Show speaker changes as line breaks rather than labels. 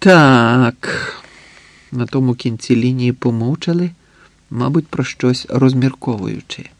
Так. На тому кінці лінії помовчали, мабуть, про щось розмірковуючи.